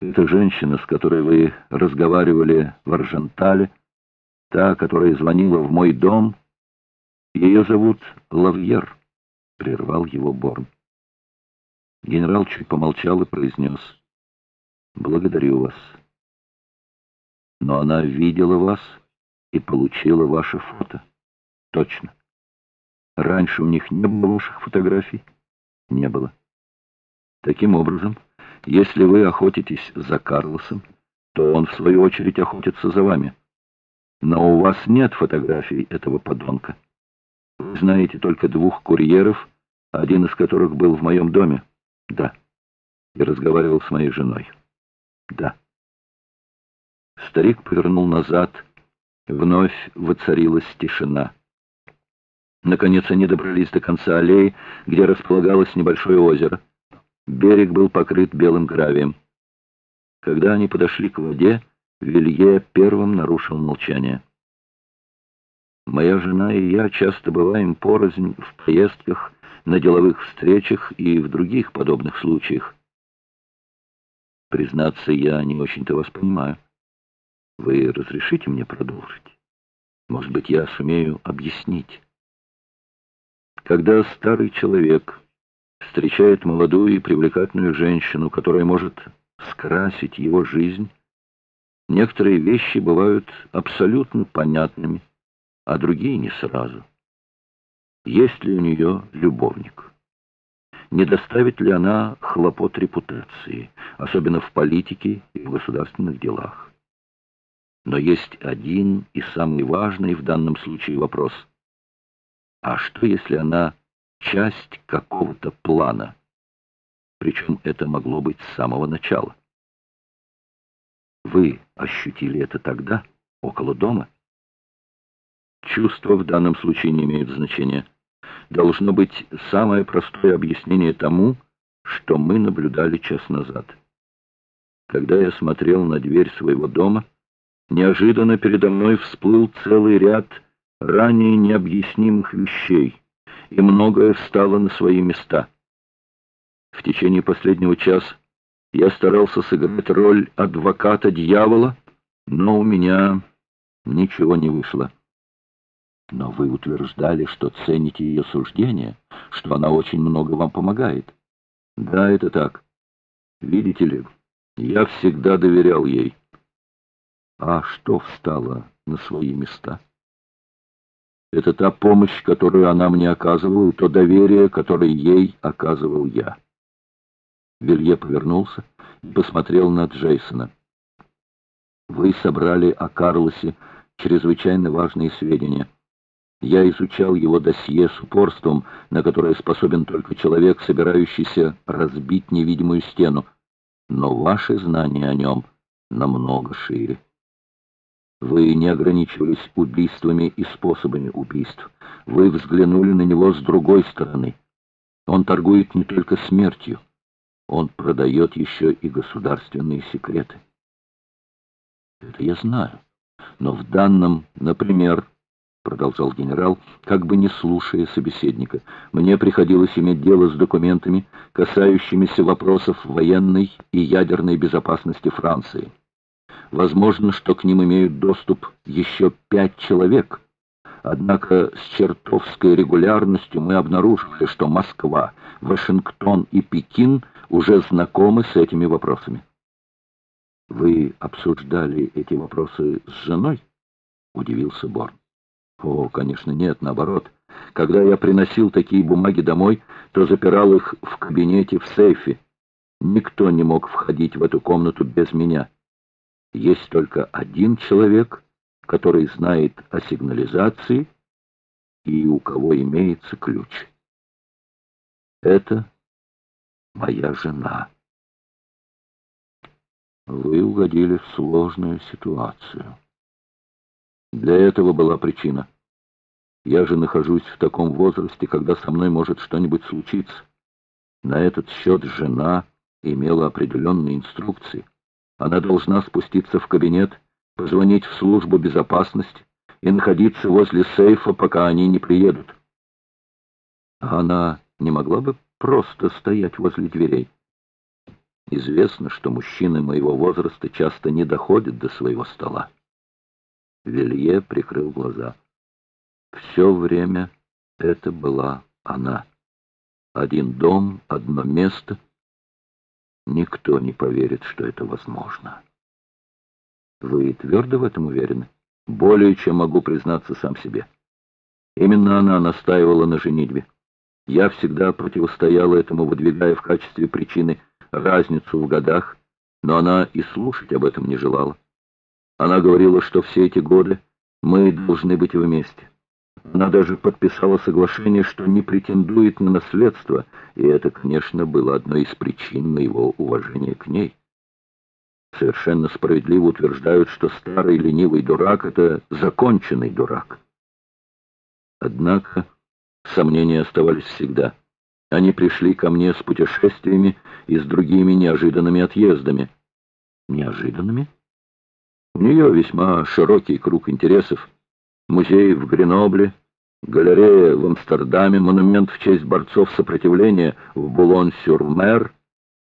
Эта женщина, с которой вы разговаривали в Аржентале, та, которая звонила в мой дом, ее зовут Лавьер, — прервал его Борн. Генерал чуть помолчал и произнес, «Благодарю вас. Но она видела вас и получила ваше фото. Точно. Раньше у них не было ваших фотографий? Не было. Таким образом, если вы охотитесь за Карлосом, то он, в свою очередь, охотится за вами. Но у вас нет фотографий этого подонка. Вы знаете только двух курьеров, один из которых был в моем доме. Да. И разговаривал с моей женой. Да. Старик повернул назад. Вновь воцарилась тишина. Наконец они добрались до конца аллеи, где располагалось небольшое озеро. Берег был покрыт белым гравием. Когда они подошли к воде, Вилье первым нарушил молчание. «Моя жена и я часто бываем порознь в поездках, на деловых встречах и в других подобных случаях. Признаться, я не очень-то вас понимаю. Вы разрешите мне продолжить? Может быть, я сумею объяснить?» Когда старый человек встречает молодую и привлекательную женщину, которая может скрасить его жизнь, некоторые вещи бывают абсолютно понятными, а другие не сразу. Есть ли у нее любовник? Не доставит ли она хлопот репутации, особенно в политике и в государственных делах? Но есть один и самый важный в данном случае вопрос. А что, если она часть какого-то плана. Причем это могло быть с самого начала. Вы ощутили это тогда, около дома? Чувства в данном случае не имеют значения. Должно быть самое простое объяснение тому, что мы наблюдали час назад. Когда я смотрел на дверь своего дома, неожиданно передо мной всплыл целый ряд ранее необъяснимых вещей — и многое встало на свои места. В течение последнего часа я старался сыграть роль адвоката дьявола, но у меня ничего не вышло. Но вы утверждали, что цените ее суждение, что она очень много вам помогает. Да, это так. Видите ли, я всегда доверял ей. А что встало на свои места? Это та помощь, которую она мне оказывала, и то доверие, которое ей оказывал я. Вилье повернулся и посмотрел на Джейсона. «Вы собрали о Карлосе чрезвычайно важные сведения. Я изучал его досье с упорством, на которое способен только человек, собирающийся разбить невидимую стену. Но ваши знания о нем намного шире. Вы не ограничивались убийствами и способами убийств. Вы взглянули на него с другой стороны. Он торгует не только смертью, он продает еще и государственные секреты. Это я знаю. Но в данном, например, продолжал генерал, как бы не слушая собеседника, мне приходилось иметь дело с документами, касающимися вопросов военной и ядерной безопасности Франции. Возможно, что к ним имеют доступ еще пять человек. Однако с чертовской регулярностью мы обнаружили, что Москва, Вашингтон и Пекин уже знакомы с этими вопросами. «Вы обсуждали эти вопросы с женой?» — удивился Борн. «О, конечно, нет, наоборот. Когда я приносил такие бумаги домой, то запирал их в кабинете в сейфе. Никто не мог входить в эту комнату без меня». Есть только один человек, который знает о сигнализации и у кого имеется ключ. Это моя жена. Вы угодили в сложную ситуацию. Для этого была причина. Я же нахожусь в таком возрасте, когда со мной может что-нибудь случиться. На этот счет жена имела определенные инструкции. Она должна спуститься в кабинет, позвонить в службу безопасности и находиться возле сейфа, пока они не приедут. А она не могла бы просто стоять возле дверей? Известно, что мужчины моего возраста часто не доходят до своего стола. Вилье прикрыл глаза. Все время это была она. Один дом, одно место. Никто не поверит, что это возможно. Вы твердо в этом уверены? Более чем могу признаться сам себе. Именно она настаивала на женитьбе. Я всегда противостояла этому, выдвигая в качестве причины разницу в годах, но она и слушать об этом не желала. Она говорила, что все эти годы мы должны быть вместе. Она даже подписала соглашение, что не претендует на наследство, и это, конечно, было одной из причин моего уважения к ней. Совершенно справедливо утверждают, что старый ленивый дурак — это законченный дурак. Однако сомнения оставались всегда. Они пришли ко мне с путешествиями и с другими неожиданными отъездами. Неожиданными? У нее весьма широкий круг интересов. Музей в Гренобле, галерея в Амстердаме, монумент в честь борцов сопротивления в Булон-сюр-Мер —